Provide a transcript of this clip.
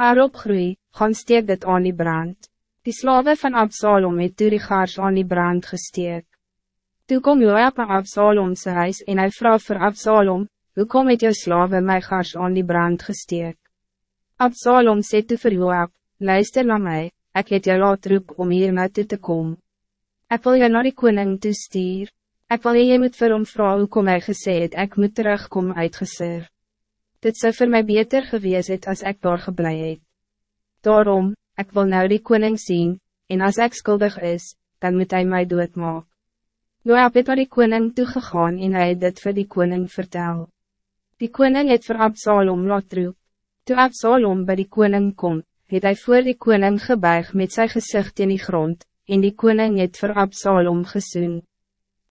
Arop groei, gaan steek dit aan die brand. Die slawe van Absalom het toe die gaars aan die brand gesteek. Toe kom Joab naar Absalom sy huis en hy vraag vir Absalom, hoe kom het jou slawe my gaars aan die brand gesteek? Absalom sê toe vir Joab, luister na mij, ik het jou laat roep om hier naartoe te komen. Ik wil jou naar die koning toestuur. Ik wil jy moet vir hom vraag hoe kom hy gesê het, ek moet terugkom uitgeser. Dit zou voor mij beter gewees het als ik daar geblei het. Daarom, ik wil nou die koning zien, en als ik schuldig is, dan moet hij mij doodmaak. Joab het naar die koning toegegaan en het dit vir die koning vertel. Die koning het vir Absalom laat roep. Toe Absalom bij die koning kom, het hij voor die koning gebuig met zijn gezicht in die grond, en die koning het vir Absalom gesoen.